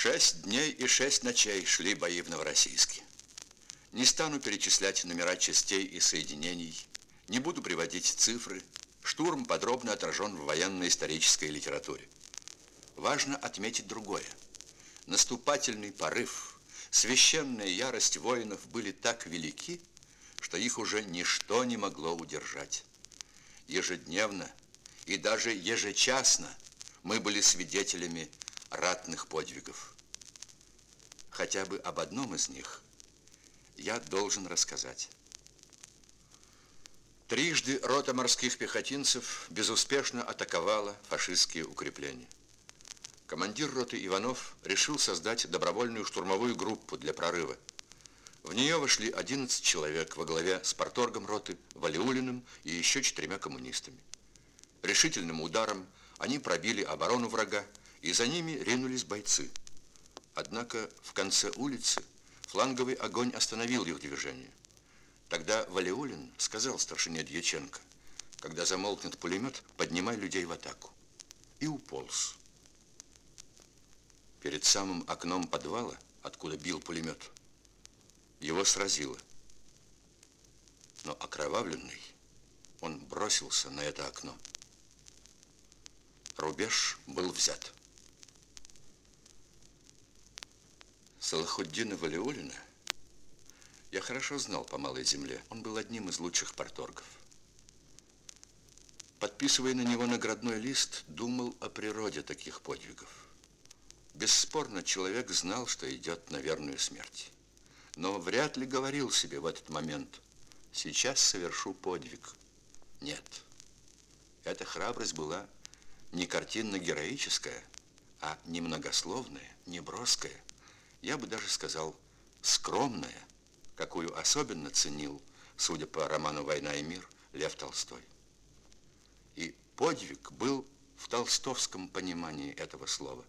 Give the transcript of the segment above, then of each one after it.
Шесть дней и шесть ночей шли бои в Новороссийске. Не стану перечислять номера частей и соединений, не буду приводить цифры. Штурм подробно отражен в военно-исторической литературе. Важно отметить другое. Наступательный порыв, священная ярость воинов были так велики, что их уже ничто не могло удержать. Ежедневно и даже ежечасно мы были свидетелями ратных подвигов. Хотя бы об одном из них я должен рассказать. Трижды рота морских пехотинцев безуспешно атаковала фашистские укрепления. Командир роты Иванов решил создать добровольную штурмовую группу для прорыва. В нее вошли 11 человек во главе с порторгом роты Валиулиным и еще четырьмя коммунистами. Решительным ударом они пробили оборону врага, и за ними ринулись бойцы. Однако в конце улицы фланговый огонь остановил их движение. Тогда Валиулин сказал старшине Дьяченко, когда замолкнет пулемет, поднимай людей в атаку. И уполз. Перед самым окном подвала, откуда бил пулемет, его сразило. Но окровавленный, он бросился на это окно. Рубеж был взят. Салахуддина Валиулина я хорошо знал по Малой Земле. Он был одним из лучших порторгов. Подписывая на него наградной лист, думал о природе таких подвигов. Бесспорно, человек знал, что идет на верную смерть. Но вряд ли говорил себе в этот момент, сейчас совершу подвиг. Нет. Эта храбрость была не картинно-героическая, а немногословная, неброская, я бы даже сказал, скромная, какую особенно ценил, судя по роману «Война и мир», Лев Толстой. И подвиг был в толстовском понимании этого слова.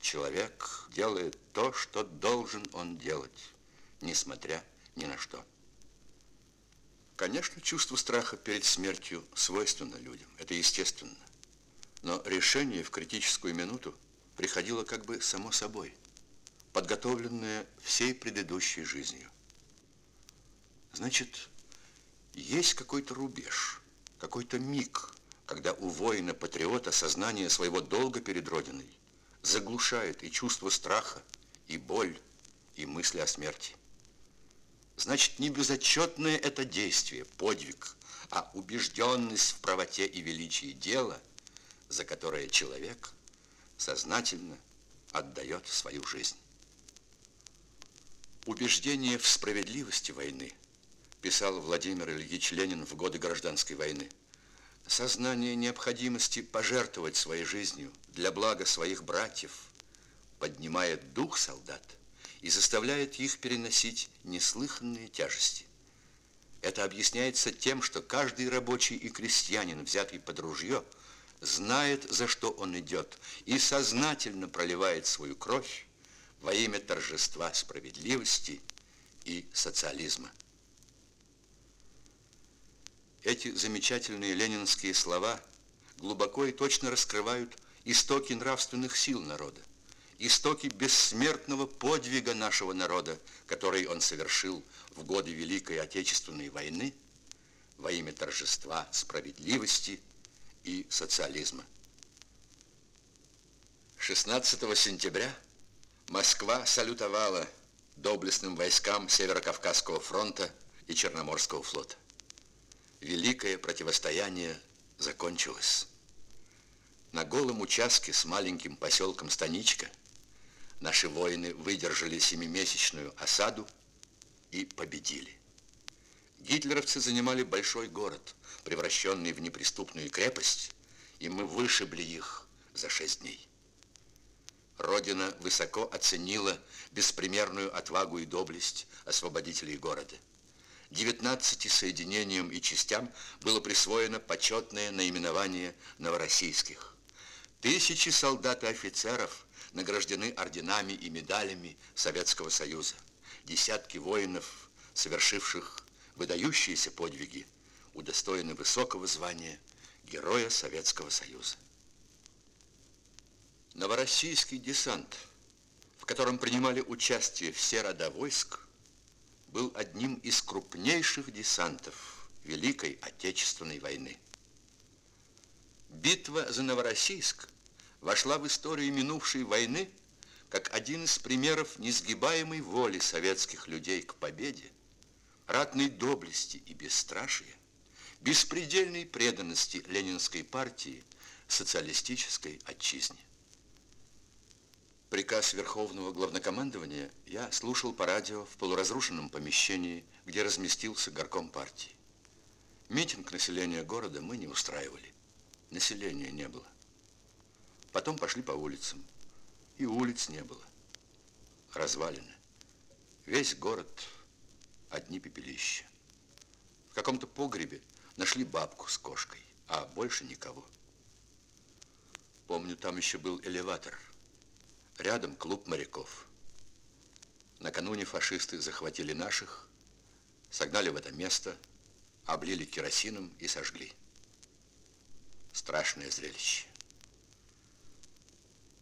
Человек делает то, что должен он делать, несмотря ни на что. Конечно, чувство страха перед смертью свойственно людям, это естественно. Но решение в критическую минуту приходило как бы само собой, подготовленное всей предыдущей жизнью. Значит, есть какой-то рубеж, какой-то миг, когда у воина-патриота сознание своего долга перед Родиной заглушает и чувство страха, и боль, и мысли о смерти. Значит, не безотчетное это действие, подвиг, а убежденность в правоте и величии дела, за которое человек сознательно отдает свою жизнь. Убеждение в справедливости войны – писал Владимир Ильич Ленин в годы гражданской войны. Сознание необходимости пожертвовать своей жизнью для блага своих братьев поднимает дух солдат и заставляет их переносить неслыханные тяжести. Это объясняется тем, что каждый рабочий и крестьянин, взятый под ружье, знает, за что он идет, и сознательно проливает свою кровь во имя торжества справедливости и социализма. Эти замечательные ленинские слова глубоко и точно раскрывают истоки нравственных сил народа, истоки бессмертного подвига нашего народа, который он совершил в годы Великой Отечественной войны во имя торжества справедливости и социализма. 16 сентября Москва салютовала доблестным войскам Северо-Кавказского фронта и Черноморского флота великое противостояние закончилось. На голом участке с маленьким поселком Станичка наши воины выдержали семимесячную осаду и победили. Гитлеровцы занимали большой город, превращенный в неприступную крепость, и мы вышибли их за шесть дней. Родина высоко оценила беспримерную отвагу и доблесть освободителей города. 19 соединениям и частям было присвоено почетное наименование новороссийских. Тысячи солдат и офицеров награждены орденами и медалями Советского Союза. Десятки воинов, совершивших выдающиеся подвиги, удостоены высокого звания Героя Советского Союза. Новороссийский десант котором принимали участие все рода войск, был одним из крупнейших десантов Великой Отечественной войны. Битва за Новороссийск вошла в историю минувшей войны как один из примеров несгибаемой воли советских людей к победе, ратной доблести и бесстрашия, беспредельной преданности ленинской партии социалистической отчизне. Приказ Верховного Главнокомандования я слушал по радио в полуразрушенном помещении, где разместился горком партии. Митинг населения города мы не устраивали. Населения не было. Потом пошли по улицам. И улиц не было. Развалины. Весь город одни пепелища. В каком-то погребе нашли бабку с кошкой, а больше никого. Помню, там еще был элеватор. Рядом клуб моряков. Накануне фашисты захватили наших, согнали в это место, облили керосином и сожгли. Страшное зрелище.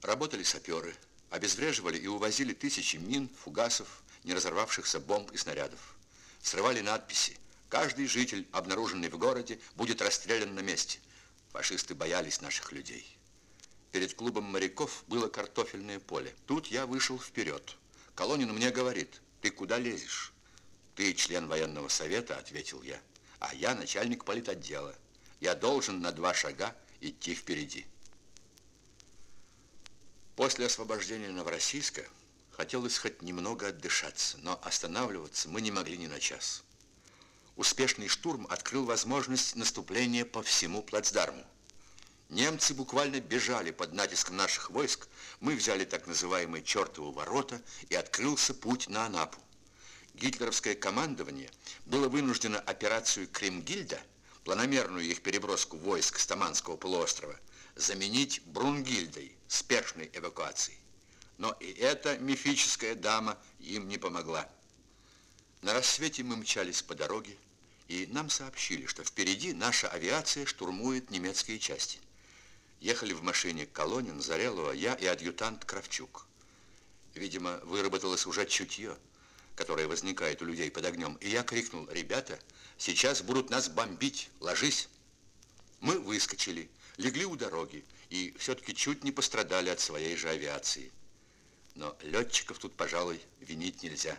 Работали саперы, обезвреживали и увозили тысячи мин, фугасов, не разорвавшихся бомб и снарядов. Срывали надписи. Каждый житель, обнаруженный в городе, будет расстрелян на месте. Фашисты боялись наших людей. Перед клубом моряков было картофельное поле. Тут я вышел вперед. Колонин мне говорит, ты куда лезешь? Ты член военного совета, ответил я. А я начальник политотдела. Я должен на два шага идти впереди. После освобождения Новороссийска хотелось хоть немного отдышаться, но останавливаться мы не могли ни на час. Успешный штурм открыл возможность наступления по всему плацдарму. Немцы буквально бежали под натиском наших войск. Мы взяли так называемые чертовы ворота, и открылся путь на Анапу. Гитлеровское командование было вынуждено операцию Кремгильда, планомерную их переброску войск с Таманского полуострова, заменить Брунгильдой, спешной эвакуацией. Но и эта мифическая дама им не помогла. На рассвете мы мчались по дороге, и нам сообщили, что впереди наша авиация штурмует немецкие части. Ехали в машине Колонин, Зарелова, я и адъютант Кравчук. Видимо, выработалось уже чутье, которое возникает у людей под огнем. И я крикнул, ребята, сейчас будут нас бомбить, ложись. Мы выскочили, легли у дороги и все-таки чуть не пострадали от своей же авиации. Но летчиков тут, пожалуй, винить нельзя.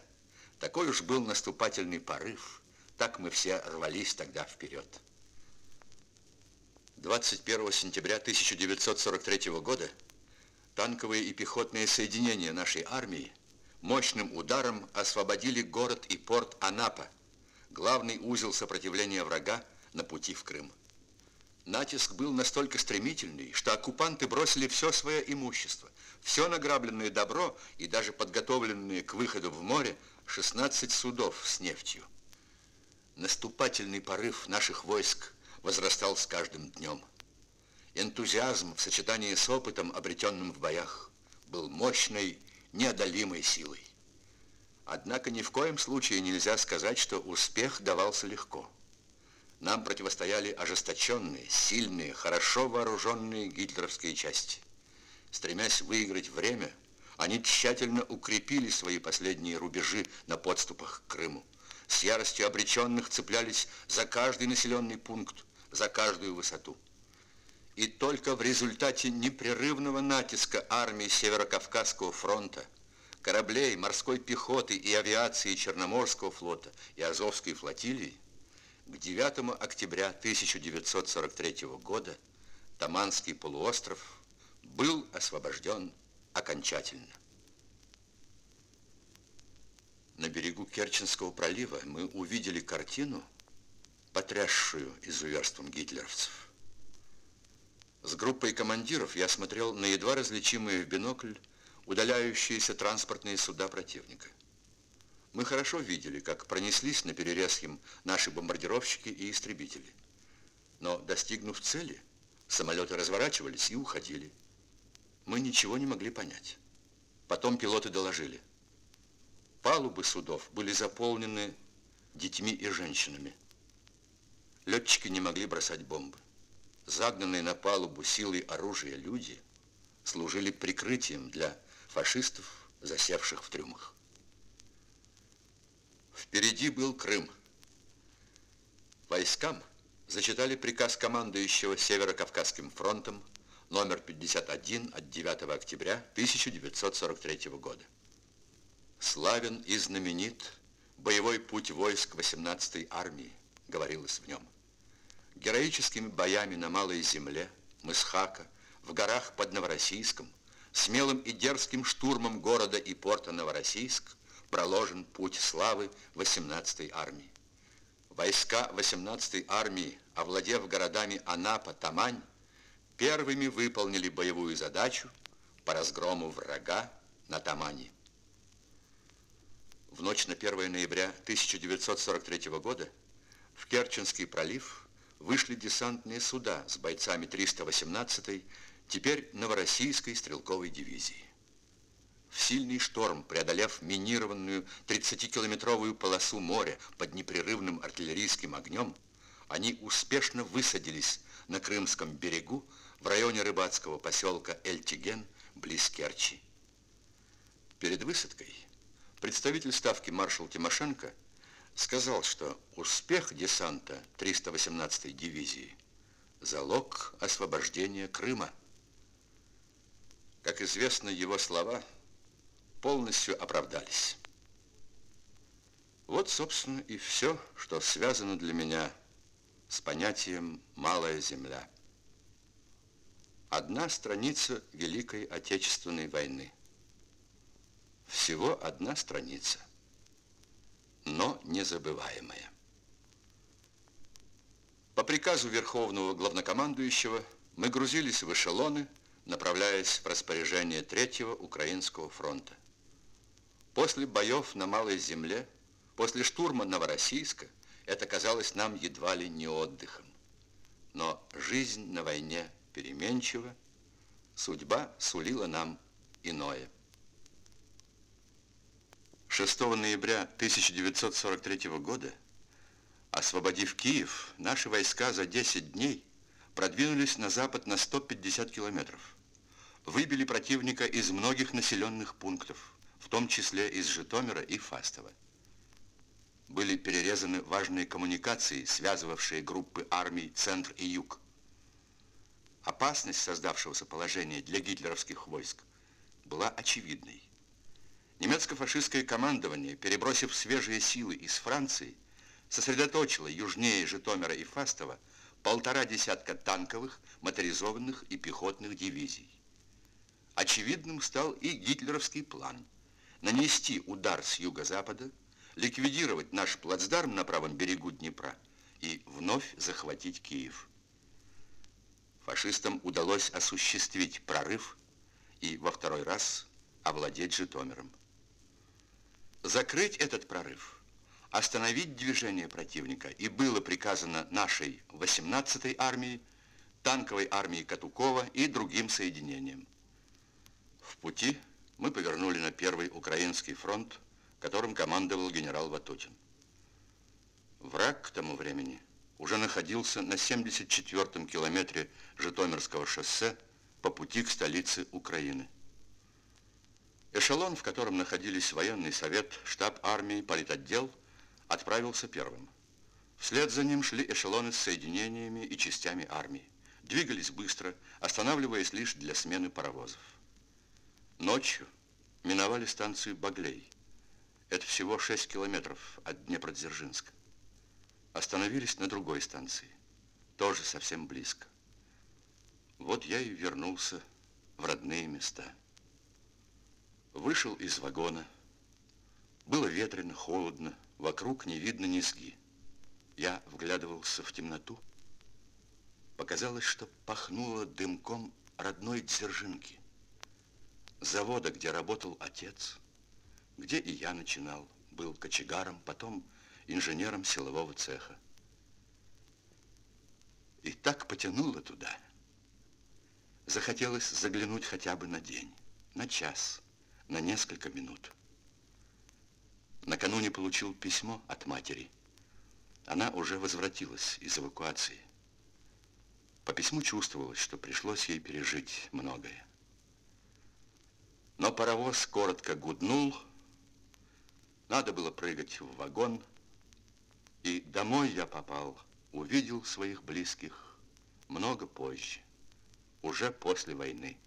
Такой уж был наступательный порыв. Так мы все рвались тогда вперед. 21 сентября 1943 года танковые и пехотные соединения нашей армии мощным ударом освободили город и порт Анапа, главный узел сопротивления врага на пути в Крым. Натиск был настолько стремительный, что оккупанты бросили все свое имущество, все награбленное добро и даже подготовленные к выходу в море 16 судов с нефтью. Наступательный порыв наших войск возрастал с каждым днем. Энтузиазм в сочетании с опытом, обретенным в боях, был мощной, неодолимой силой. Однако ни в коем случае нельзя сказать, что успех давался легко. Нам противостояли ожесточенные, сильные, хорошо вооруженные гитлеровские части. Стремясь выиграть время, они тщательно укрепили свои последние рубежи на подступах к Крыму. С яростью обреченных цеплялись за каждый населенный пункт, за каждую высоту. И только в результате непрерывного натиска армии Северокавказского фронта, кораблей, морской пехоты и авиации Черноморского флота и Азовской флотилии к 9 октября 1943 года Таманский полуостров был освобожден окончательно. На берегу Керченского пролива мы увидели картину, потрясшую изуверством гитлеровцев. С группой командиров я смотрел на едва различимые в бинокль удаляющиеся транспортные суда противника. Мы хорошо видели, как пронеслись на перерез им наши бомбардировщики и истребители. Но, достигнув цели, самолеты разворачивались и уходили. Мы ничего не могли понять. Потом пилоты доложили. Палубы судов были заполнены детьми и женщинами. Летчики не могли бросать бомбы. Загнанные на палубу силой оружия люди служили прикрытием для фашистов засевших в трюмах. Впереди был Крым. Войскам зачитали приказ командующего Северо-Кавказским фронтом номер 51 от 9 октября 1943 года. Славен и знаменит боевой путь войск 18-й армии, говорилось в нем. Героическими боями на Малой Земле, Мысхака, в горах под Новороссийском, смелым и дерзким штурмом города и порта Новороссийск проложен путь славы 18-й армии. Войска 18-й армии, овладев городами Анапа, Тамань, первыми выполнили боевую задачу по разгрому врага на Тамани. В ночь на 1 ноября 1943 года в Керченский пролив вышли десантные суда с бойцами 318-й, теперь Новороссийской стрелковой дивизии. В сильный шторм, преодолев минированную 30-километровую полосу моря под непрерывным артиллерийским огнем, они успешно высадились на Крымском берегу в районе рыбацкого поселка Эльтиген близ Керчи. Перед высадкой представитель ставки маршал Тимошенко сказал, что успех десанта 318-й дивизии – залог освобождения Крыма. Как известно, его слова полностью оправдались. Вот, собственно, и все, что связано для меня с понятием «малая земля». Одна страница Великой Отечественной войны. Всего одна страница, но незабываемая. По приказу Верховного Главнокомандующего мы грузились в эшелоны, направляясь в распоряжение Третьего Украинского фронта. После боев на Малой Земле, после штурма Новороссийска, это казалось нам едва ли не отдыхом. Но жизнь на войне переменчива, судьба сулила нам иное. 6 ноября 1943 года, освободив Киев, наши войска за 10 дней продвинулись на запад на 150 километров. Выбили противника из многих населенных пунктов, в том числе из Житомира и Фастова. Были перерезаны важные коммуникации, связывавшие группы армий Центр и Юг. Опасность создавшегося положения для гитлеровских войск была очевидной. Немецко-фашистское командование, перебросив свежие силы из Франции, сосредоточило южнее Житомира и Фастова полтора десятка танковых, моторизованных и пехотных дивизий. Очевидным стал и гитлеровский план нанести удар с юго-запада, ликвидировать наш плацдарм на правом берегу Днепра и вновь захватить Киев фашистам удалось осуществить прорыв и во второй раз овладеть Житомиром. Закрыть этот прорыв, остановить движение противника и было приказано нашей 18-й армии, танковой армии Катукова и другим соединениям. В пути мы повернули на Первый Украинский фронт, которым командовал генерал Ватутин. Враг к тому времени уже находился на 74-м километре Житомирского шоссе по пути к столице Украины. Эшелон, в котором находились военный совет, штаб армии, политотдел, отправился первым. Вслед за ним шли эшелоны с соединениями и частями армии. Двигались быстро, останавливаясь лишь для смены паровозов. Ночью миновали станцию Баглей. Это всего 6 километров от Днепродзержинска. Остановились на другой станции, тоже совсем близко. Вот я и вернулся в родные места. Вышел из вагона. Было ветрено, холодно, вокруг не видно низги. Я вглядывался в темноту. Показалось, что пахнуло дымком родной Дзержинки. Завода, где работал отец, где и я начинал, был кочегаром, потом инженером силового цеха. И так потянуло туда. Захотелось заглянуть хотя бы на день, на час, на несколько минут. Накануне получил письмо от матери. Она уже возвратилась из эвакуации. По письму чувствовалось, что пришлось ей пережить многое. Но паровоз коротко гуднул, надо было прыгать в вагон, и домой я попал, увидел своих близких много позже, уже после войны.